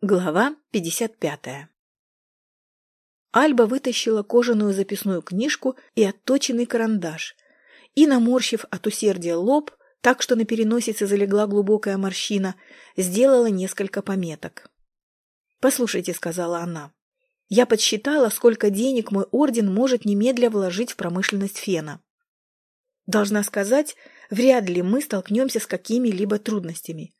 Глава 55 Альба вытащила кожаную записную книжку и отточенный карандаш, и, наморщив от усердия лоб, так что на переносице залегла глубокая морщина, сделала несколько пометок. «Послушайте», — сказала она, — «я подсчитала, сколько денег мой орден может немедля вложить в промышленность фена. Должна сказать, вряд ли мы столкнемся с какими-либо трудностями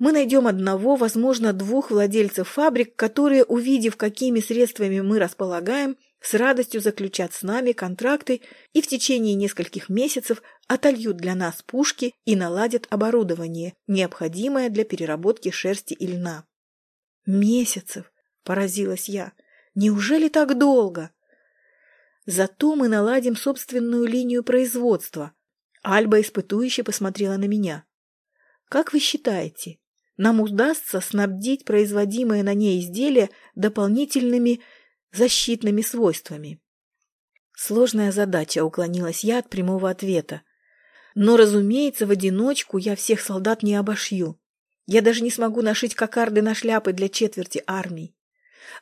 мы найдем одного, возможно, двух владельцев фабрик, которые, увидев, какими средствами мы располагаем, с радостью заключат с нами контракты и в течение нескольких месяцев отольют для нас пушки и наладят оборудование, необходимое для переработки шерсти и льна. Месяцев, поразилась я. Неужели так долго? Зато мы наладим собственную линию производства. Альба испытующе посмотрела на меня. Как вы считаете, нам удастся снабдить производимые на ней изделия дополнительными защитными свойствами. Сложная задача, уклонилась я от прямого ответа. Но, разумеется, в одиночку я всех солдат не обошью. Я даже не смогу нашить кокарды на шляпы для четверти армий.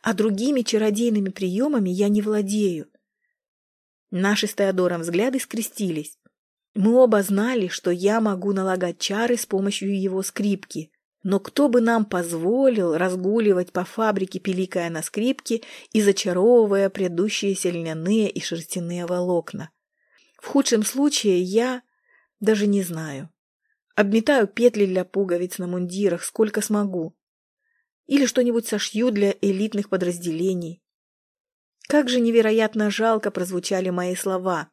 А другими чародейными приемами я не владею. Наши с Теодором взгляды скрестились. Мы оба знали, что я могу налагать чары с помощью его скрипки. Но кто бы нам позволил разгуливать по фабрике, пиликая на скрипке и зачаровывая предыдущиеся льняные и шерстяные волокна? В худшем случае я даже не знаю. Обметаю петли для пуговиц на мундирах, сколько смогу. Или что-нибудь сошью для элитных подразделений. Как же невероятно жалко прозвучали мои слова.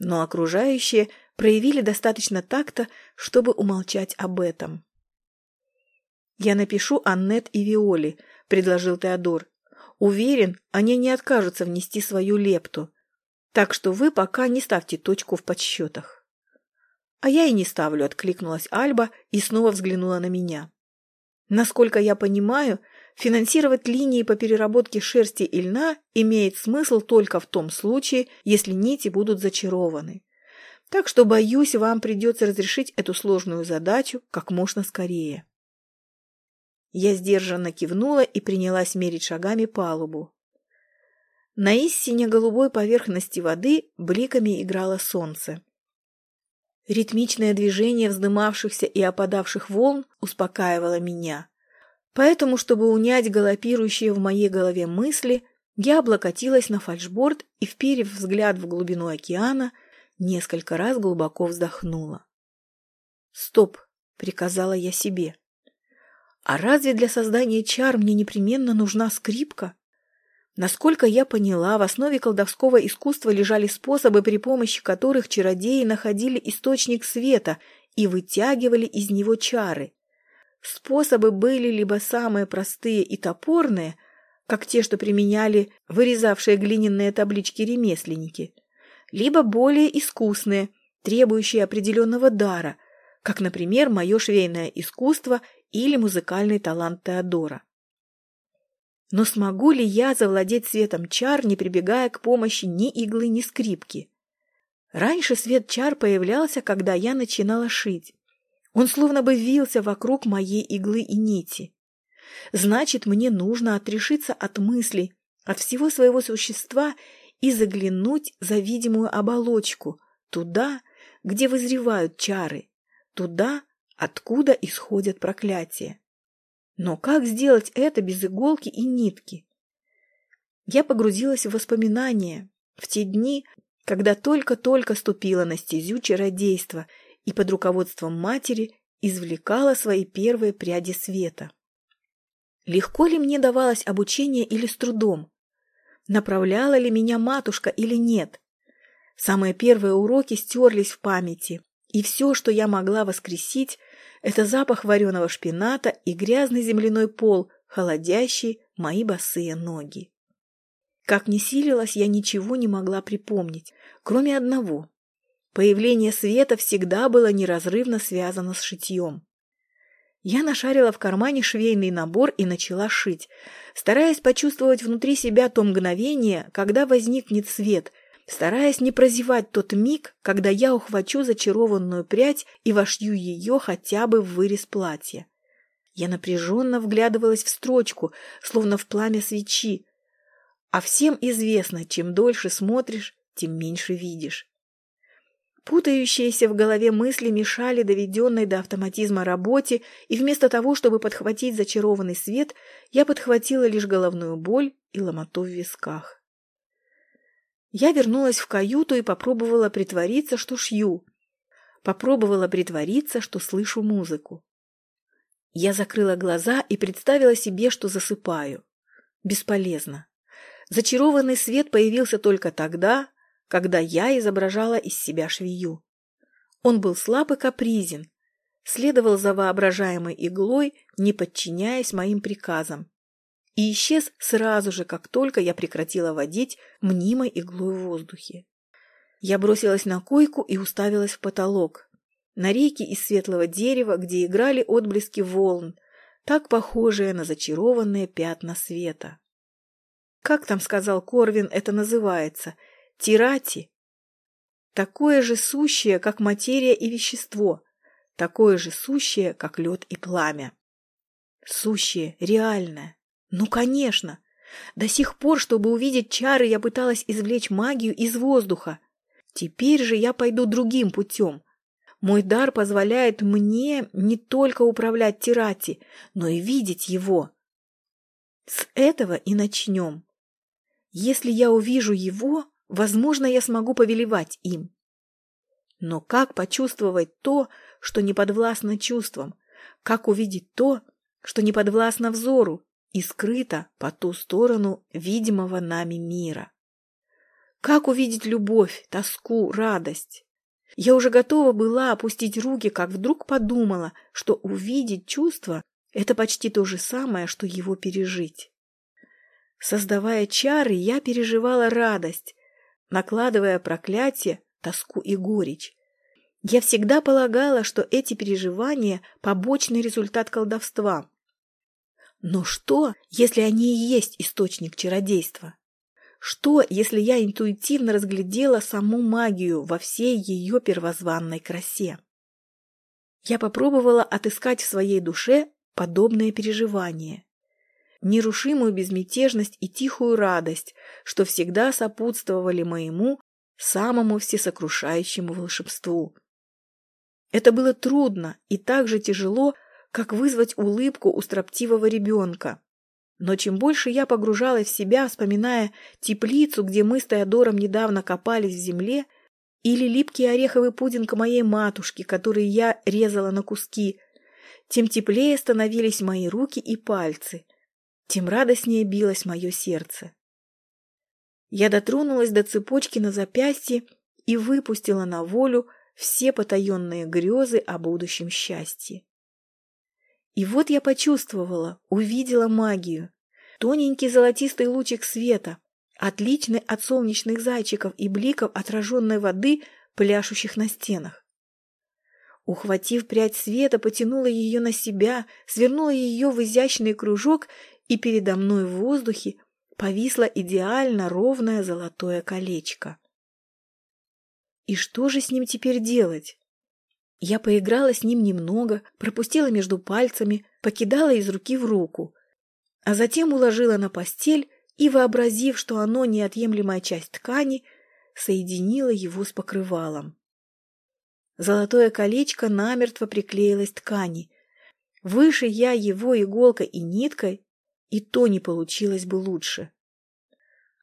Но окружающие проявили достаточно такта, чтобы умолчать об этом. «Я напишу Аннет и Виоле», — предложил Теодор. «Уверен, они не откажутся внести свою лепту. Так что вы пока не ставьте точку в подсчетах». «А я и не ставлю», — откликнулась Альба и снова взглянула на меня. «Насколько я понимаю, финансировать линии по переработке шерсти и льна имеет смысл только в том случае, если нити будут зачарованы. Так что, боюсь, вам придется разрешить эту сложную задачу как можно скорее». Я сдержанно кивнула и принялась мерить шагами палубу. На истине голубой поверхности воды бликами играло солнце. Ритмичное движение вздымавшихся и опадавших волн успокаивало меня. Поэтому, чтобы унять галопирующие в моей голове мысли, я облокотилась на фальшборд и, вперев взгляд в глубину океана, несколько раз глубоко вздохнула. «Стоп!» — приказала я себе. А разве для создания чар мне непременно нужна скрипка? Насколько я поняла, в основе колдовского искусства лежали способы, при помощи которых чародеи находили источник света и вытягивали из него чары. Способы были либо самые простые и топорные, как те, что применяли вырезавшие глиняные таблички ремесленники, либо более искусные, требующие определенного дара, как, например, мое швейное искусство или музыкальный талант Теодора. Но смогу ли я завладеть светом чар, не прибегая к помощи ни иглы, ни скрипки? Раньше свет чар появлялся, когда я начинала шить. Он словно бы вился вокруг моей иглы и нити. Значит, мне нужно отрешиться от мыслей, от всего своего существа и заглянуть за видимую оболочку, туда, где вызревают чары, туда, откуда исходят проклятия. Но как сделать это без иголки и нитки? Я погрузилась в воспоминания, в те дни, когда только-только ступила на стезю чародейства и под руководством матери извлекала свои первые пряди света. Легко ли мне давалось обучение или с трудом? Направляла ли меня матушка или нет? Самые первые уроки стерлись в памяти, и все, что я могла воскресить, это запах вареного шпината и грязный земляной пол, холодящий мои босые ноги. Как ни силилась, я ничего не могла припомнить, кроме одного. Появление света всегда было неразрывно связано с шитьем. Я нашарила в кармане швейный набор и начала шить, стараясь почувствовать внутри себя то мгновение, когда возникнет свет, стараясь не прозевать тот миг, когда я ухвачу зачарованную прядь и вошью ее хотя бы в вырез платья. Я напряженно вглядывалась в строчку, словно в пламя свечи. А всем известно, чем дольше смотришь, тем меньше видишь. Путающиеся в голове мысли мешали доведенной до автоматизма работе, и вместо того, чтобы подхватить зачарованный свет, я подхватила лишь головную боль и ломоту в висках. Я вернулась в каюту и попробовала притвориться, что шью. Попробовала притвориться, что слышу музыку. Я закрыла глаза и представила себе, что засыпаю. Бесполезно. Зачарованный свет появился только тогда, когда я изображала из себя швею. Он был слаб и капризен, следовал за воображаемой иглой, не подчиняясь моим приказам, и исчез сразу же, как только я прекратила водить мнимой иглой в воздухе. Я бросилась на койку и уставилась в потолок. На реке из светлого дерева, где играли отблески волн, так похожие на зачарованные пятна света. Как там сказал Корвин, это называется – Тирати – такое же сущее, как материя и вещество, такое же сущее, как лед и пламя. Сущее, реальное. Ну, конечно. До сих пор, чтобы увидеть чары, я пыталась извлечь магию из воздуха. Теперь же я пойду другим путем. Мой дар позволяет мне не только управлять Тирати, но и видеть его. С этого и начнем. Если я увижу его, Возможно, я смогу повелевать им. Но как почувствовать то, что не подвластно чувствам? Как увидеть то, что не подвластно взору и скрыто по ту сторону видимого нами мира? Как увидеть любовь, тоску, радость? Я уже готова была опустить руки, как вдруг подумала, что увидеть чувство – это почти то же самое, что его пережить. Создавая чары, я переживала радость, накладывая проклятие, тоску и горечь. Я всегда полагала, что эти переживания – побочный результат колдовства. Но что, если они и есть источник чародейства? Что, если я интуитивно разглядела саму магию во всей ее первозванной красе? Я попробовала отыскать в своей душе подобное переживание нерушимую безмятежность и тихую радость, что всегда сопутствовали моему самому всесокрушающему волшебству. Это было трудно и так же тяжело, как вызвать улыбку у строптивого ребенка. Но чем больше я погружалась в себя, вспоминая теплицу, где мы с Теодором недавно копались в земле, или липкий ореховый пудинг моей матушки, который я резала на куски, тем теплее становились мои руки и пальцы, тем радостнее билось мое сердце. Я дотронулась до цепочки на запястье и выпустила на волю все потаенные грезы о будущем счастье. И вот я почувствовала, увидела магию. Тоненький золотистый лучик света, отличный от солнечных зайчиков и бликов отраженной воды, пляшущих на стенах. Ухватив прядь света, потянула ее на себя, свернула ее в изящный кружок и передо мной в воздухе повисло идеально ровное золотое колечко. И что же с ним теперь делать? Я поиграла с ним немного, пропустила между пальцами, покидала из руки в руку, а затем уложила на постель и, вообразив, что оно неотъемлемая часть ткани, соединила его с покрывалом. Золотое колечко намертво приклеилось ткани. Выше я его иголкой и ниткой и то не получилось бы лучше.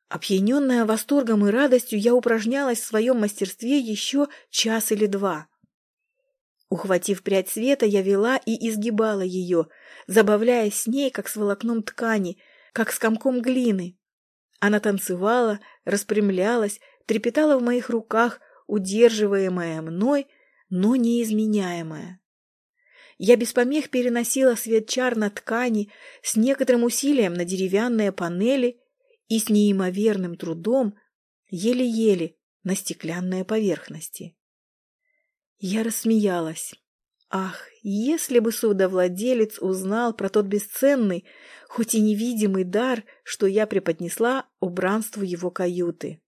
Опьяненная восторгом и радостью, я упражнялась в своем мастерстве еще час или два. Ухватив прядь света, я вела и изгибала ее, забавляясь с ней, как с волокном ткани, как с комком глины. Она танцевала, распрямлялась, трепетала в моих руках, удерживаемая мной, но неизменяемая. Я без помех переносила свет чар на ткани с некоторым усилием на деревянные панели и с неимоверным трудом, еле-еле, на стеклянные поверхности. Я рассмеялась. Ах, если бы судовладелец узнал про тот бесценный, хоть и невидимый дар, что я преподнесла убранству его каюты.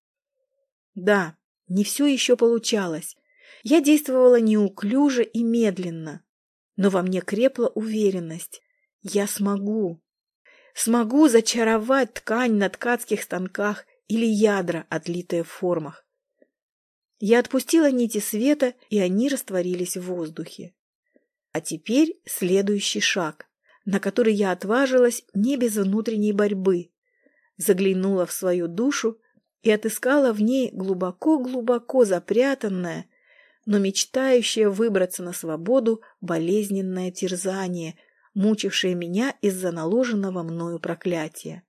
Да, не все еще получалось. Я действовала неуклюже и медленно но во мне крепла уверенность. Я смогу. Смогу зачаровать ткань на ткацких станках или ядра, отлитые в формах. Я отпустила нити света, и они растворились в воздухе. А теперь следующий шаг, на который я отважилась не без внутренней борьбы. Заглянула в свою душу и отыскала в ней глубоко-глубоко запрятанное, но мечтающее выбраться на свободу болезненное терзание, мучившее меня из-за наложенного мною проклятия.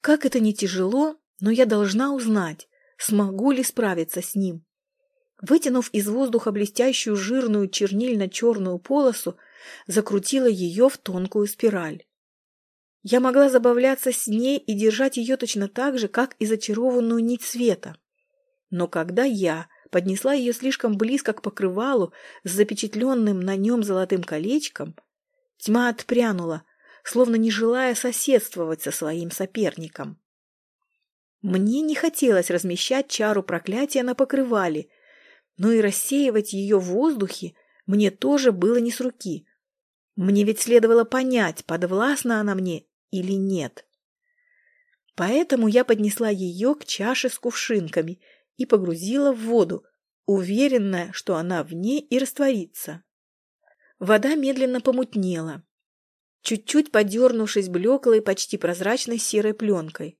Как это не тяжело, но я должна узнать, смогу ли справиться с ним. Вытянув из воздуха блестящую жирную чернильно-черную полосу, закрутила ее в тонкую спираль. Я могла забавляться с ней и держать ее точно так же, как и зачарованную нить света. Но когда я поднесла ее слишком близко к покрывалу с запечатленным на нем золотым колечком, тьма отпрянула, словно не желая соседствовать со своим соперником. Мне не хотелось размещать чару проклятия на покрывале, но и рассеивать ее в воздухе мне тоже было не с руки. Мне ведь следовало понять, подвластна она мне или нет. Поэтому я поднесла ее к чаше с кувшинками и погрузила в воду, уверенная, что она в ней и растворится. Вода медленно помутнела, чуть-чуть подернувшись блеклой, почти прозрачной серой пленкой.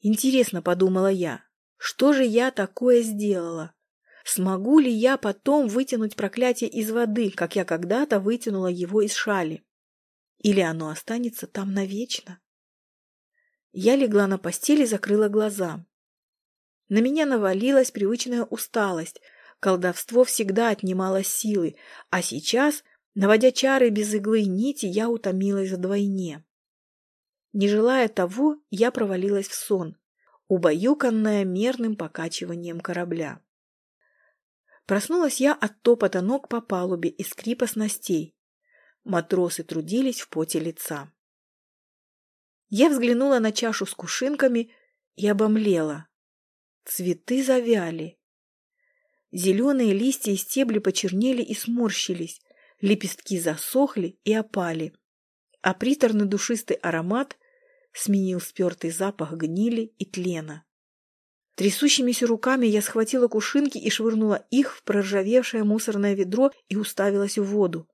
Интересно, подумала я, что же я такое сделала? Смогу ли я потом вытянуть проклятие из воды, как я когда-то вытянула его из шали? Или оно останется там навечно? Я легла на постели и закрыла глаза. На меня навалилась привычная усталость. Колдовство всегда отнимало силы, а сейчас, наводя чары без иглы и нити, я утомилась вдвойне. Не желая того, я провалилась в сон, убаюканная мерным покачиванием корабля. Проснулась я от топота ног по палубе и скрипа снастей. Матросы трудились в поте лица. Я взглянула на чашу с кушинками и обомлела. Цветы завяли. Зеленые листья и стебли почернели и сморщились, лепестки засохли и опали, а приторный душистый аромат сменил спертый запах гнили и тлена. Трясущимися руками я схватила кушинки и швырнула их в проржавевшее мусорное ведро и уставилась в воду.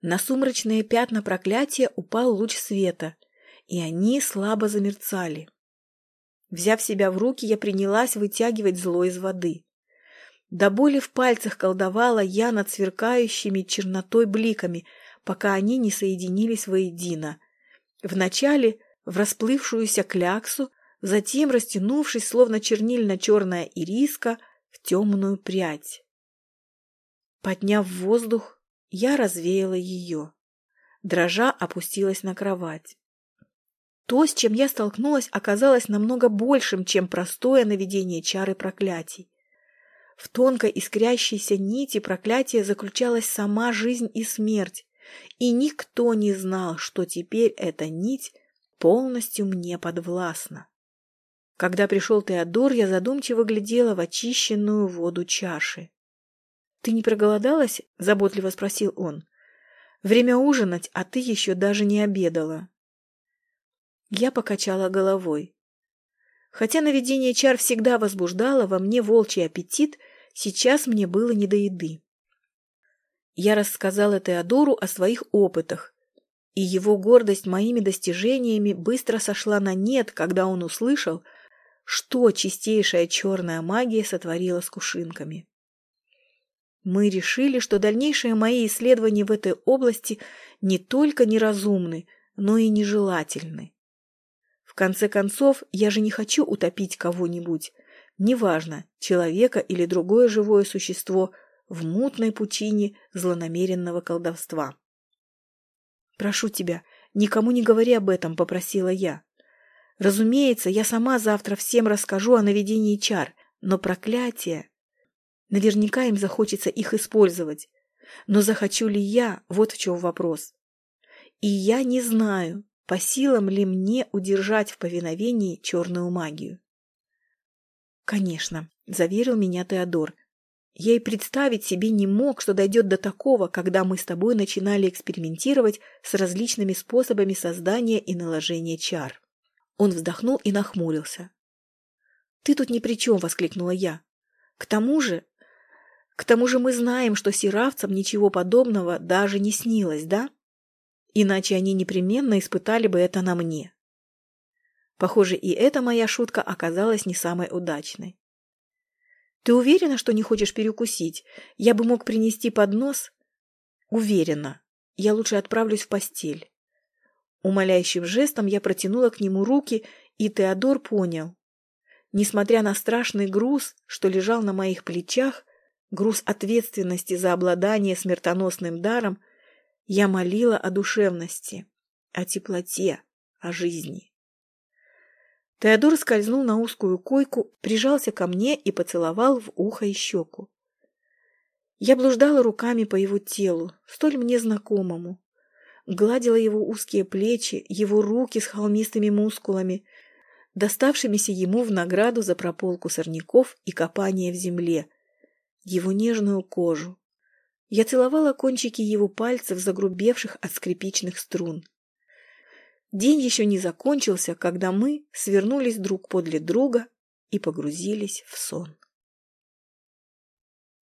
На сумрачные пятна проклятия упал луч света, и они слабо замерцали. Взяв себя в руки, я принялась вытягивать зло из воды. До боли в пальцах колдовала я над сверкающими чернотой бликами, пока они не соединились воедино. Вначале в расплывшуюся кляксу, затем растянувшись, словно чернильно-черная ириска, в темную прядь. Подняв воздух, я развеяла ее. Дрожа опустилась на кровать. То, с чем я столкнулась, оказалось намного большим, чем простое наведение чары проклятий. В тонкой искрящейся нити проклятия заключалась сама жизнь и смерть, и никто не знал, что теперь эта нить полностью мне подвластна. Когда пришел Теодор, я задумчиво глядела в очищенную воду чаши. «Ты не проголодалась?» – заботливо спросил он. «Время ужинать, а ты еще даже не обедала». Я покачала головой. Хотя наведение чар всегда возбуждало во мне волчий аппетит, сейчас мне было не до еды. Я рассказала Теодору о своих опытах, и его гордость моими достижениями быстро сошла на нет, когда он услышал, что чистейшая черная магия сотворила с кушинками. Мы решили, что дальнейшие мои исследования в этой области не только неразумны, но и нежелательны. В конце концов, я же не хочу утопить кого-нибудь, неважно, человека или другое живое существо, в мутной пучине злонамеренного колдовства. «Прошу тебя, никому не говори об этом», — попросила я. «Разумеется, я сама завтра всем расскажу о наведении чар, но проклятие... Наверняка им захочется их использовать. Но захочу ли я, вот в чем вопрос. И я не знаю, по силам ли мне удержать в повиновении черную магию». «Конечно», — заверил меня Теодор. Я и представить себе не мог, что дойдет до такого, когда мы с тобой начинали экспериментировать с различными способами создания и наложения чар. Он вздохнул и нахмурился. «Ты тут ни при чем!» — воскликнула я. «К тому же... К тому же мы знаем, что сиравцам ничего подобного даже не снилось, да? Иначе они непременно испытали бы это на мне». Похоже, и эта моя шутка оказалась не самой удачной. Ты уверена, что не хочешь перекусить? Я бы мог принести поднос. Уверена. Я лучше отправлюсь в постель. Умоляющим жестом я протянула к нему руки, и Теодор понял. Несмотря на страшный груз, что лежал на моих плечах, груз ответственности за обладание смертоносным даром, я молила о душевности, о теплоте, о жизни. Теодор скользнул на узкую койку, прижался ко мне и поцеловал в ухо и щеку. Я блуждала руками по его телу, столь мне знакомому. Гладила его узкие плечи, его руки с холмистыми мускулами, доставшимися ему в награду за прополку сорняков и копание в земле, его нежную кожу. Я целовала кончики его пальцев, загрубевших от скрипичных струн. День еще не закончился, когда мы свернулись друг подле друга и погрузились в сон.